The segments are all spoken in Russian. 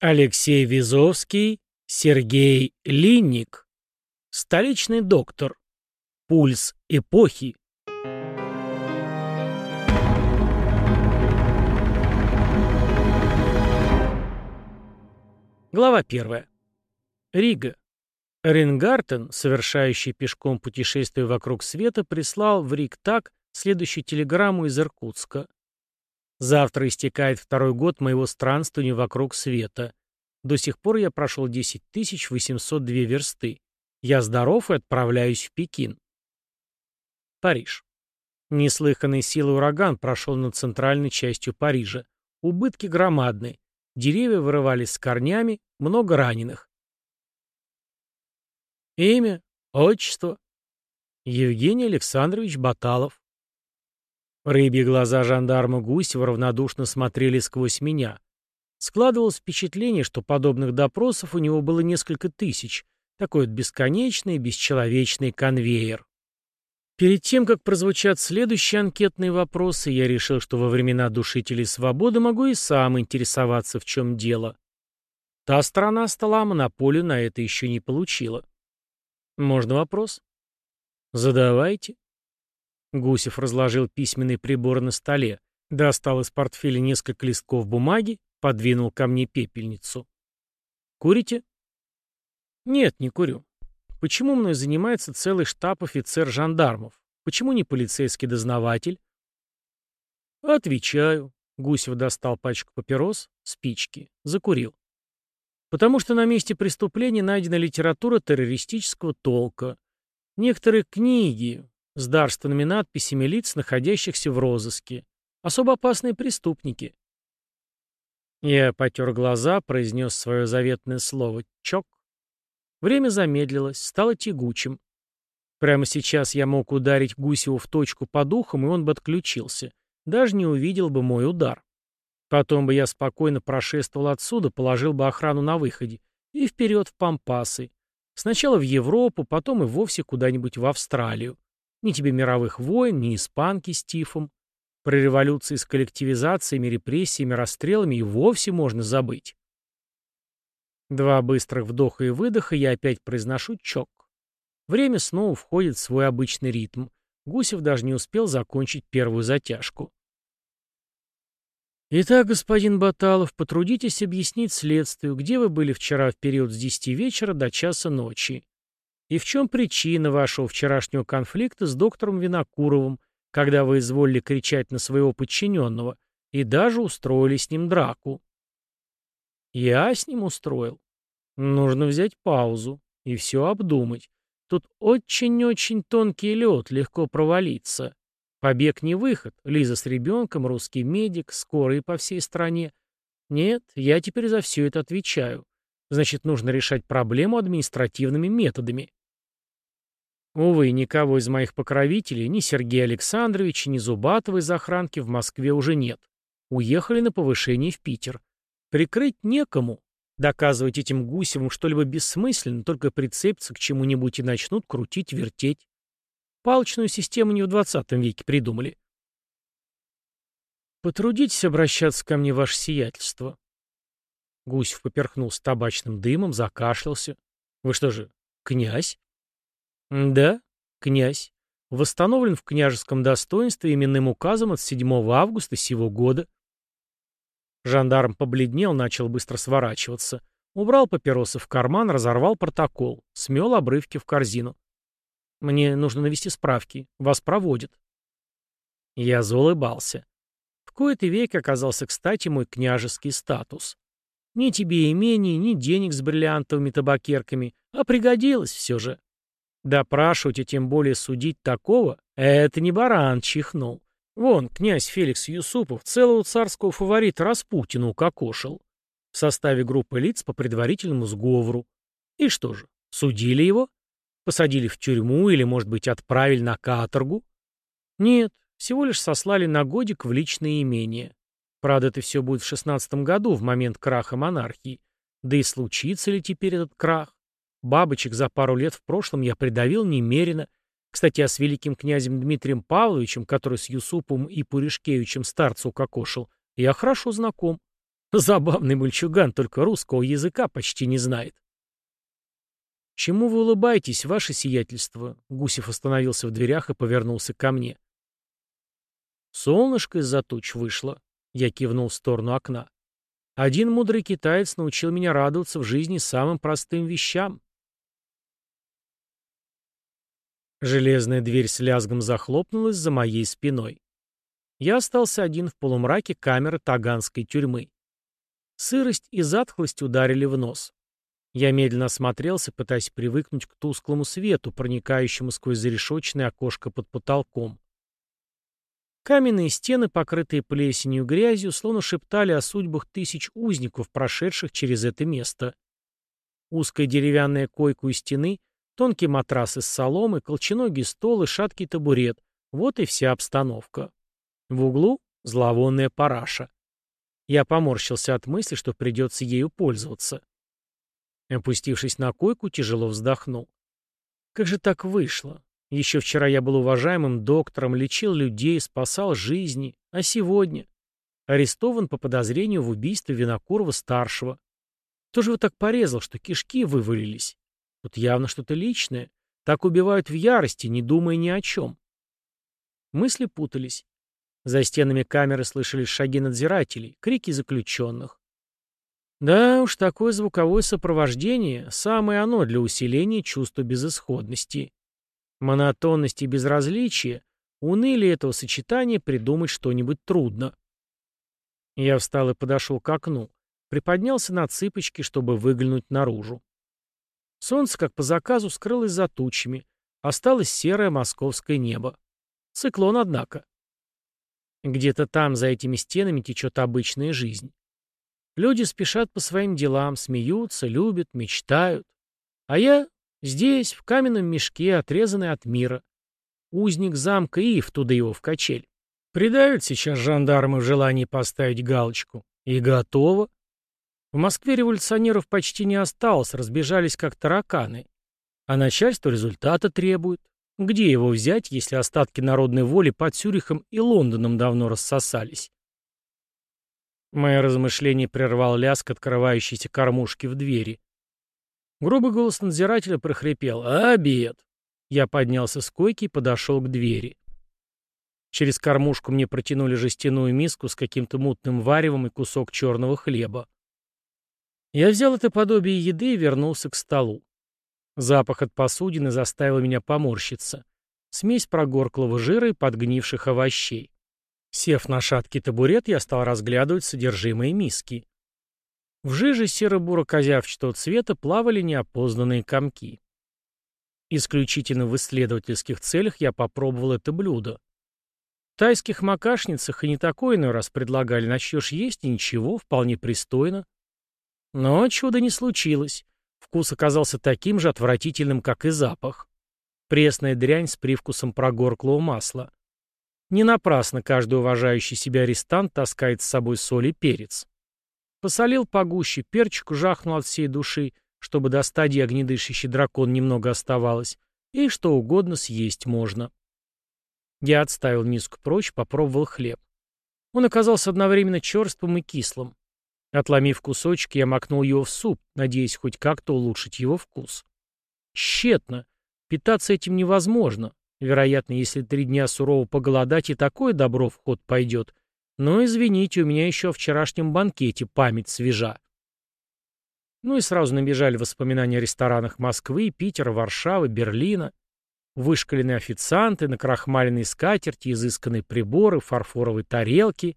Алексей Визовский, Сергей Линник. Столичный доктор. Пульс эпохи. Глава первая. Рига. Ренгартен, совершающий пешком путешествие вокруг света, прислал в Риг так следующую телеграмму из Иркутска. Завтра истекает второй год моего странствования вокруг света. До сих пор я прошел 10 802 версты. Я здоров и отправляюсь в Пекин. Париж. Неслыханной силы ураган прошел над центральной частью Парижа. Убытки громадны. Деревья вырывались с корнями, много раненых. Имя, отчество. Евгений Александрович Баталов. Рыбьи глаза жандарма Гусева равнодушно смотрели сквозь меня. Складывалось впечатление, что подобных допросов у него было несколько тысяч. Такой вот бесконечный, бесчеловечный конвейер. Перед тем, как прозвучат следующие анкетные вопросы, я решил, что во времена душителей свободы могу и сам интересоваться, в чем дело. Та сторона стола монополию на это еще не получила. Можно вопрос? Задавайте. Гусев разложил письменный прибор на столе, достал из портфеля несколько листков бумаги, подвинул ко мне пепельницу. «Курите?» «Нет, не курю. Почему мной занимается целый штаб офицер-жандармов? Почему не полицейский дознаватель?» «Отвечаю». Гусев достал пачку папирос, спички, закурил. «Потому что на месте преступления найдена литература террористического толка. Некоторые книги, с дарственными надписями лиц, находящихся в розыске. Особо опасные преступники. Я потер глаза, произнес свое заветное слово «чок». Время замедлилось, стало тягучим. Прямо сейчас я мог ударить Гусеву в точку по духам, и он бы отключился. Даже не увидел бы мой удар. Потом бы я спокойно прошествовал отсюда, положил бы охрану на выходе. И вперед в Пампасы. Сначала в Европу, потом и вовсе куда-нибудь в Австралию. Ни тебе мировых войн, ни испанки с тифом. Про революции с коллективизациями, репрессиями, расстрелами и вовсе можно забыть. Два быстрых вдоха и выдоха я опять произношу чок. Время снова входит в свой обычный ритм. Гусев даже не успел закончить первую затяжку. Итак, господин Баталов, потрудитесь объяснить следствию, где вы были вчера в период с 10 вечера до часа ночи. И в чем причина вашего вчерашнего конфликта с доктором Винокуровым, когда вы изволили кричать на своего подчиненного и даже устроили с ним драку? Я с ним устроил. Нужно взять паузу и все обдумать. Тут очень-очень тонкий лед, легко провалиться. Побег не выход. Лиза с ребенком, русский медик, скорые по всей стране. Нет, я теперь за все это отвечаю. Значит, нужно решать проблему административными методами. Увы, никого из моих покровителей, ни Сергея Александровича, ни Зубатова из охранки в Москве уже нет. Уехали на повышение в Питер. Прикрыть некому. Доказывать этим Гусевым что-либо бессмысленно, только прицепятся к чему-нибудь и начнут крутить, вертеть. Палочную систему не в 20 веке придумали. Потрудитесь обращаться ко мне, ваше сиятельство. Гусев поперхнулся табачным дымом, закашлялся. Вы что же, князь? Да, князь. Восстановлен в княжеском достоинстве именным указом от 7 августа сего года. Жандарм побледнел, начал быстро сворачиваться. Убрал папиросы в карман, разорвал протокол, смел обрывки в корзину. «Мне нужно навести справки. Вас проводят». Я заулыбался. В кои-то век оказался кстати мой княжеский статус. Ни тебе имений, ни денег с бриллиантовыми табакерками, а пригодилось все же. Допрашивать и тем более судить такого — это не баран чихнул. Вон, князь Феликс Юсупов целого царского фаворита Распутина укокошил. В составе группы лиц по предварительному сговору. И что же, судили его? Посадили в тюрьму или, может быть, отправили на каторгу? Нет, всего лишь сослали на годик в личное имение. Правда, это все будет в шестнадцатом году, в момент краха монархии. Да и случится ли теперь этот крах? Бабочек за пару лет в прошлом я придавил немерено. Кстати, а с великим князем Дмитрием Павловичем, который с Юсуповым и Пуришкевичем старца укокошил, я хорошо знаком. Забавный мальчуган, только русского языка почти не знает. «Чему вы улыбаетесь, ваше сиятельство?» Гусев остановился в дверях и повернулся ко мне. «Солнышко из-за туч вышло», — я кивнул в сторону окна. «Один мудрый китаец научил меня радоваться в жизни самым простым вещам». Железная дверь с лязгом захлопнулась за моей спиной. Я остался один в полумраке камеры таганской тюрьмы. Сырость и затхлость ударили в нос. Я медленно осмотрелся, пытаясь привыкнуть к тусклому свету, проникающему сквозь зарешочное окошко под потолком. Каменные стены, покрытые плесенью и грязью, словно шептали о судьбах тысяч узников, прошедших через это место. Узкая деревянная койка у стены, тонкий матрас из соломы, колченогий стол и шаткий табурет — вот и вся обстановка. В углу — зловонная параша. Я поморщился от мысли, что придется ею пользоваться. Опустившись на койку, тяжело вздохнул. Как же так вышло? Еще вчера я был уважаемым доктором, лечил людей, спасал жизни, а сегодня арестован по подозрению в убийстве Винокурова-старшего. Кто же его так порезал, что кишки вывалились? Тут явно что-то личное. Так убивают в ярости, не думая ни о чем. Мысли путались. За стенами камеры слышались шаги надзирателей, крики заключенных. Да уж, такое звуковое сопровождение – самое оно для усиления чувства безысходности. Монотонность и безразличие, унылие этого сочетания придумать что-нибудь трудно. Я встал и подошел к окну, приподнялся на цыпочки, чтобы выглянуть наружу. Солнце, как по заказу, скрылось за тучами, осталось серое московское небо. Циклон, однако. Где-то там, за этими стенами, течет обычная жизнь. Люди спешат по своим делам, смеются, любят, мечтают. А я здесь, в каменном мешке, отрезанный от мира. Узник замка Ив, туда его в качель. Придают сейчас жандармы в желании поставить галочку. И готово. В Москве революционеров почти не осталось, разбежались как тараканы. А начальство результата требует. Где его взять, если остатки народной воли под Цюрихом и Лондоном давно рассосались? Мое размышление прервал лязг открывающейся кормушки в двери. Грубый голос надзирателя прохрипел «Обед!». Я поднялся с койки и подошел к двери. Через кормушку мне протянули жестяную миску с каким-то мутным варевом и кусок черного хлеба. Я взял это подобие еды и вернулся к столу. Запах от посудины заставил меня поморщиться. Смесь прогорклого жира и подгнивших овощей. Сев на шаткий табурет, я стал разглядывать содержимое миски. В жиже серо-буро-козявчатого цвета плавали неопознанные комки. Исключительно в исследовательских целях я попробовал это блюдо. В тайских макашницах и не такое иной раз предлагали, начнешь есть, и ничего, вполне пристойно. Но чуда не случилось. Вкус оказался таким же отвратительным, как и запах. Пресная дрянь с привкусом прогорклого масла. Не напрасно каждый уважающий себя арестант таскает с собой соль и перец. Посолил погуще, перчику жахнул от всей души, чтобы до стадии огнедышащий дракон немного оставалось, и что угодно съесть можно. Я отставил миску прочь, попробовал хлеб. Он оказался одновременно черствым и кислым. Отломив кусочек, я макнул его в суп, надеясь хоть как-то улучшить его вкус. Тщетно. Питаться этим невозможно. Вероятно, если три дня сурово поголодать, и такое добро в ход пойдет. Но, извините, у меня еще о вчерашнем банкете память свежа. Ну и сразу набежали воспоминания о ресторанах Москвы, Питера, Варшавы, Берлина. Вышкаленные официанты, накрахмаленные скатерти, изысканные приборы, фарфоровые тарелки.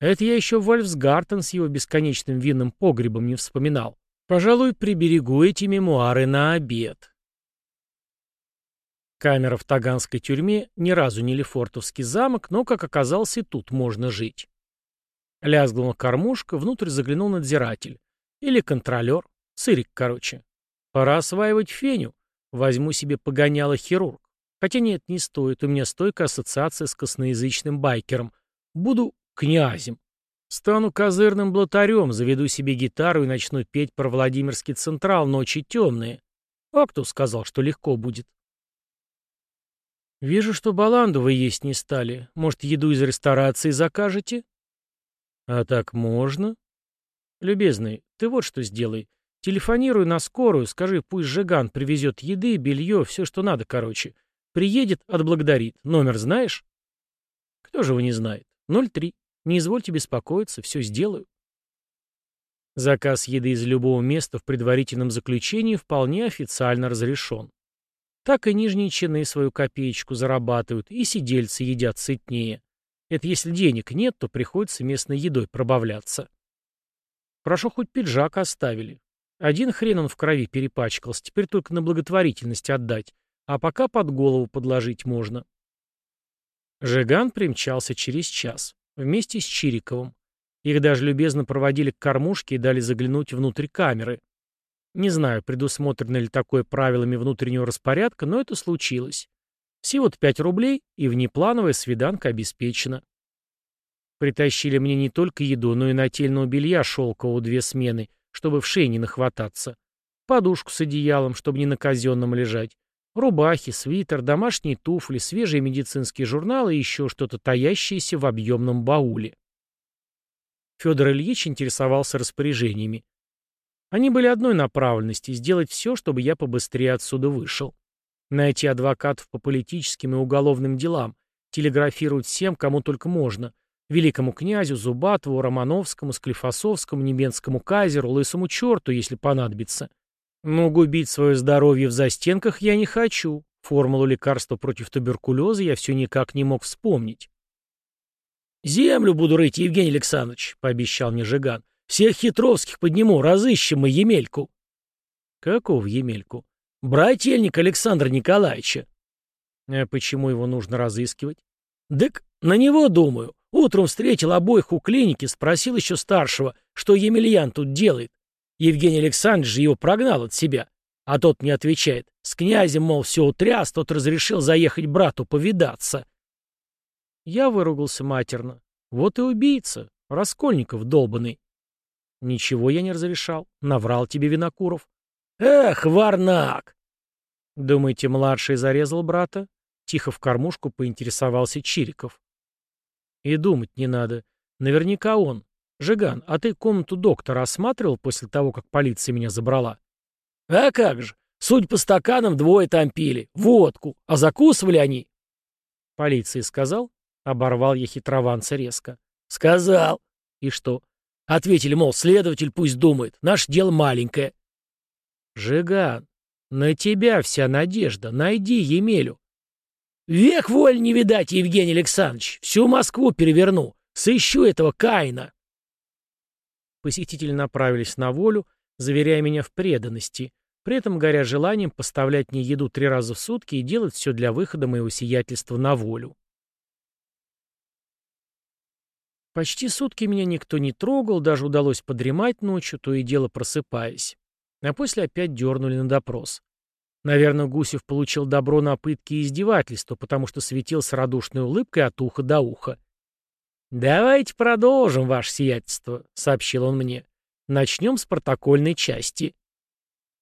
Это я еще Вольфсгартен с его бесконечным винным погребом не вспоминал. Пожалуй, приберегу эти мемуары на обед. Камера в Таганской тюрьме ни разу не Лефортовский замок, но, как оказалось, и тут можно жить. Лязгнула кормушка, внутрь заглянул надзиратель. Или контролер. Цирик, короче. Пора осваивать феню. Возьму себе погоняло хирург. Хотя нет, не стоит. У меня стойкая ассоциация с косноязычным байкером. Буду князем. Стану козырным блатарем, заведу себе гитару и начну петь про Владимирский Централ «Ночи темные». А кто сказал, что легко будет? Вижу, что баланду вы есть не стали. Может, еду из ресторации закажете? А так можно? Любезный, ты вот что сделай. Телефонируй на скорую, скажи, пусть Жиган привезет еды, белье, все, что надо, короче. Приедет, отблагодарит. Номер знаешь? Кто же его не знает? 03. Не извольте беспокоиться, все сделаю. Заказ еды из любого места в предварительном заключении вполне официально разрешен. Так и нижние чины свою копеечку зарабатывают, и сидельцы едят сытнее. Это если денег нет, то приходится местной едой пробавляться. Прошу, хоть пиджак оставили. Один хрен он в крови перепачкался, теперь только на благотворительность отдать, а пока под голову подложить можно. Жиган примчался через час, вместе с Чириковым. Их даже любезно проводили к кормушке и дали заглянуть внутрь камеры. Не знаю, предусмотрено ли такое правилами внутреннего распорядка, но это случилось. Всего-то пять рублей, и внеплановая свиданка обеспечена. Притащили мне не только еду, но и нательного белья шелкового две смены, чтобы в шее не нахвататься. Подушку с одеялом, чтобы не на казенном лежать. Рубахи, свитер, домашние туфли, свежие медицинские журналы и еще что-то таящееся в объемном бауле. Федор Ильич интересовался распоряжениями. Они были одной направленности – сделать все, чтобы я побыстрее отсюда вышел. Найти адвокатов по политическим и уголовным делам, телеграфировать всем, кому только можно. Великому князю, Зубатову, Романовскому, Склифосовскому, Небенскому кайзеру, лысому черту, если понадобится. Но губить свое здоровье в застенках я не хочу. Формулу лекарства против туберкулеза я все никак не мог вспомнить. «Землю буду рыть, Евгений Александрович», — пообещал мне Жиган. Всех хитровских подниму, разыщем мы Емельку. Каков Емельку? Брательник Александра Николаевича. А почему его нужно разыскивать? Дык, на него думаю. Утром встретил обоих у клиники, спросил еще старшего, что Емельян тут делает. Евгений Александрович его прогнал от себя. А тот мне отвечает, с князем, мол, все утряс, тот разрешил заехать брату повидаться. Я выругался матерно. Вот и убийца, Раскольников долбанный. Ничего я не разрешал. Наврал тебе Винокуров. Эх, Варнак! Думаете, младший зарезал брата? Тихо в кормушку поинтересовался Чириков. И думать не надо. Наверняка он. Жиган, а ты комнату доктора осматривал после того, как полиция меня забрала? А как же? Судь по стаканам, двое там пили. Водку. А закусывали они? Полиции сказал? Оборвал я хитрованца резко. Сказал. И что? Ответили, мол, следователь пусть думает, наше дело маленькое. Жиган, на тебя вся надежда, найди Емелю. Век воль не видать, Евгений Александрович, всю Москву переверну, сыщу этого Каина. Посетители направились на волю, заверяя меня в преданности, при этом горя желанием поставлять мне еду три раза в сутки и делать все для выхода моего сиятельства на волю. Почти сутки меня никто не трогал, даже удалось подремать ночью, то и дело просыпаясь. А после опять дернули на допрос. Наверное, Гусев получил добро на пытки и издевательства, потому что светился радушной улыбкой от уха до уха. «Давайте продолжим, ваше сиятельство», — сообщил он мне. «Начнем с протокольной части».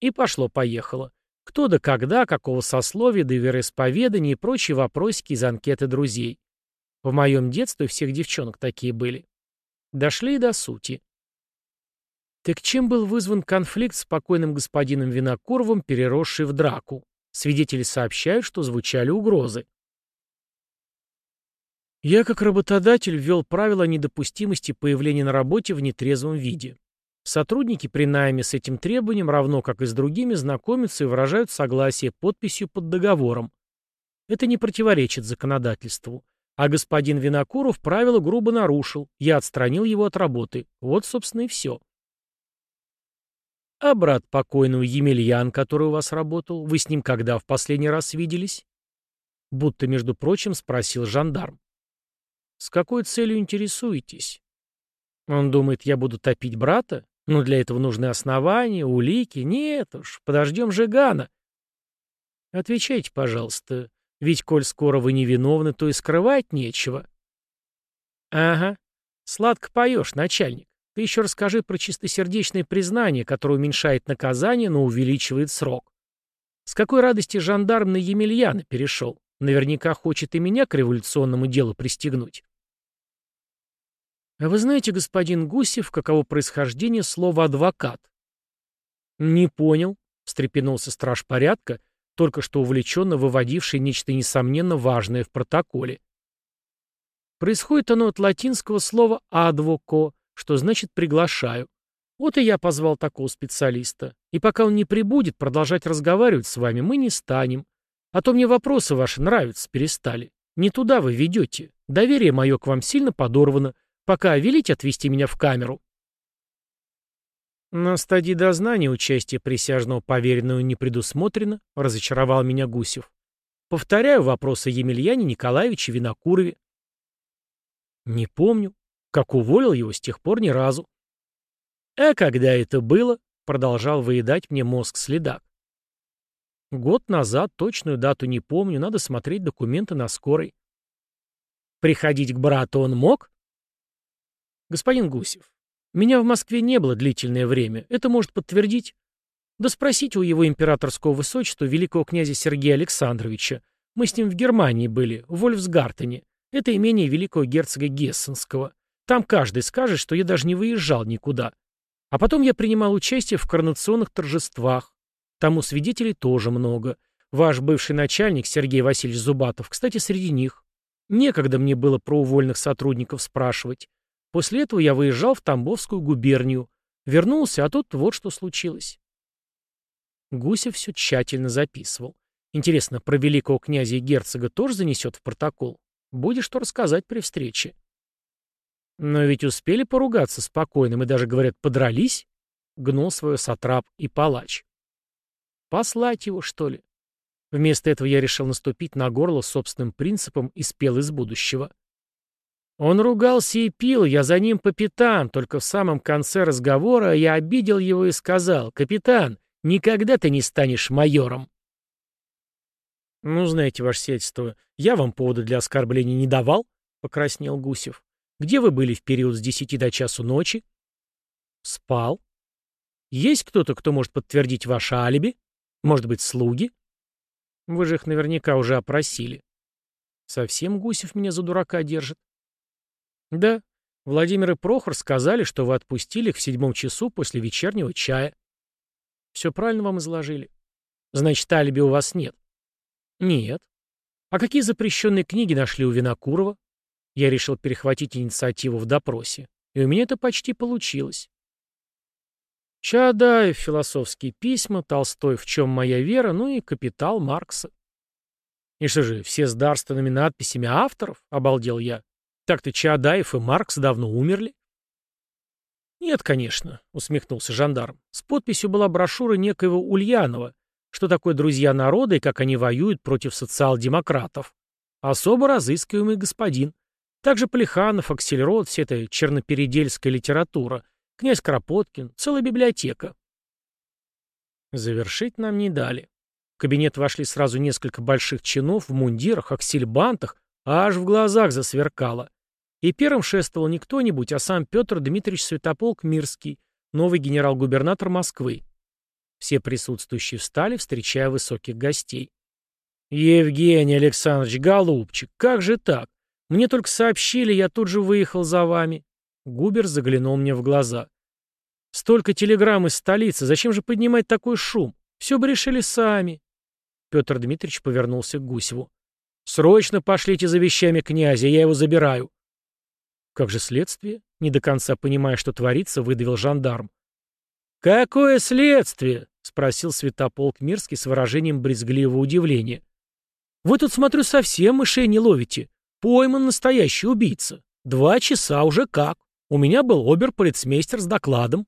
И пошло-поехало. Кто да когда, какого сословия, да вероисповедания и прочие вопросики из анкеты друзей. В моем детстве у всех девчонок такие были. Дошли и до сути. Так чем был вызван конфликт с покойным господином Винокуровым, переросший в драку? Свидетели сообщают, что звучали угрозы. Я, как работодатель, ввел правила недопустимости появления на работе в нетрезвом виде. Сотрудники при найме с этим требованием, равно как и с другими, знакомятся и выражают согласие подписью под договором. Это не противоречит законодательству. А господин Винокуров правила грубо нарушил. Я отстранил его от работы. Вот, собственно, и все. А брат покойного Емельян, который у вас работал, вы с ним когда в последний раз виделись? Будто, между прочим, спросил жандарм. С какой целью интересуетесь? Он думает, я буду топить брата? Но для этого нужны основания, улики. Нет уж, подождем Жигана. Отвечайте, пожалуйста, ведь, коль скоро вы невиновны, то и скрывать нечего. Ага. Сладко поешь, начальник. Ты еще расскажи про чистосердечное признание, которое уменьшает наказание, но увеличивает срок. С какой радости жандарм на Емельяна перешел? Наверняка хочет и меня к революционному делу пристегнуть. А вы знаете, господин Гусев, каково происхождение слова «адвокат»? Не понял, встрепенулся страж порядка, только что увлеченно выводивший нечто несомненно важное в протоколе. Происходит оно от латинского слова «адвоко», что значит «приглашаю». Вот и я позвал такого специалиста. И пока он не прибудет, продолжать разговаривать с вами мы не станем. А то мне вопросы ваши нравятся перестали. Не туда вы ведете. Доверие мое к вам сильно подорвано. Пока велите отвезти меня в камеру. На стадии дознания участие присяжного поверенного не предусмотрено, разочаровал меня Гусев. Повторяю вопросы Емельяне Николаевиче Винокурове. Не помню. Как уволил его, с тех пор ни разу. А когда это было, продолжал выедать мне мозг следак. Год назад, точную дату не помню, надо смотреть документы на скорой. Приходить к брату он мог? Господин Гусев, меня в Москве не было длительное время, это может подтвердить. Да спросите у его императорского высочества великого князя Сергея Александровича. Мы с ним в Германии были, в Вольфсгартене. Это имение великого герцога Гессенского. Там каждый скажет, что я даже не выезжал никуда. А потом я принимал участие в коронационных торжествах. Там у свидетелей тоже много. Ваш бывший начальник, Сергей Васильевич Зубатов, кстати, среди них. Некогда мне было про увольных сотрудников спрашивать. После этого я выезжал в Тамбовскую губернию. Вернулся, а тут вот что случилось. Гусев все тщательно записывал. Интересно, про великого князя и герцога тоже занесет в протокол? Будет что рассказать при встрече. Но ведь успели поругаться спокойно, мы даже, говорят, подрались, гнул свое сатрап и палач. Послать его, что ли? Вместо этого я решил наступить на горло собственным принципом и спел из будущего. Он ругался и пил, я за ним по пятам, только в самом конце разговора я обидел его и сказал, «Капитан, никогда ты не станешь майором». «Ну, знаете, ваше сельство, я вам повода для оскорбления не давал», — покраснел Гусев. Где вы были в период с десяти до часу ночи? Спал. Есть кто-то, кто может подтвердить ваше алиби? Может быть, слуги? Вы же их наверняка уже опросили. Совсем Гусев меня за дурака держит. Да, Владимир и Прохор сказали, что вы отпустили их в седьмом часу после вечернего чая. Все правильно вам изложили. Значит, алиби у вас нет? Нет. А какие запрещенные книги нашли у Винокурова? Я решил перехватить инициативу в допросе. И у меня это почти получилось. Чадаев, философские письма, Толстой «В чем моя вера», ну и «Капитал» Маркса. И что же, все с дарственными надписями авторов? Обалдел я. Так-то Чаадаев и Маркс давно умерли. Нет, конечно, усмехнулся жандарм. С подписью была брошюра некоего Ульянова, что такое друзья народа и как они воюют против социал-демократов. Особо разыскиваемый господин. Также Плеханов, Аксельрод, вся эта чернопередельская литература, князь Кропоткин, целая библиотека. Завершить нам не дали. В кабинет вошли сразу несколько больших чинов в мундирах, аксельбантах, аж в глазах засверкало. И первым шествовал не кто-нибудь, а сам Петр Дмитриевич Святополк Мирский, новый генерал-губернатор Москвы. Все присутствующие встали, встречая высоких гостей. «Евгений Александрович, голубчик, как же так? Мне только сообщили, я тут же выехал за вами. Губер заглянул мне в глаза. Столько телеграмм из столицы, зачем же поднимать такой шум? Все бы решили сами. Петр Дмитриевич повернулся к Гусеву. «Срочно пошлите за вещами князя, я его забираю». «Как же следствие?» Не до конца понимая, что творится, выдавил жандарм. «Какое следствие?» — спросил святополк Мирский с выражением брезгливого удивления. «Вы тут, смотрю, совсем мышей не ловите. Пойман настоящий убийца. Два часа уже как. У меня был обер-полицмейстер с докладом.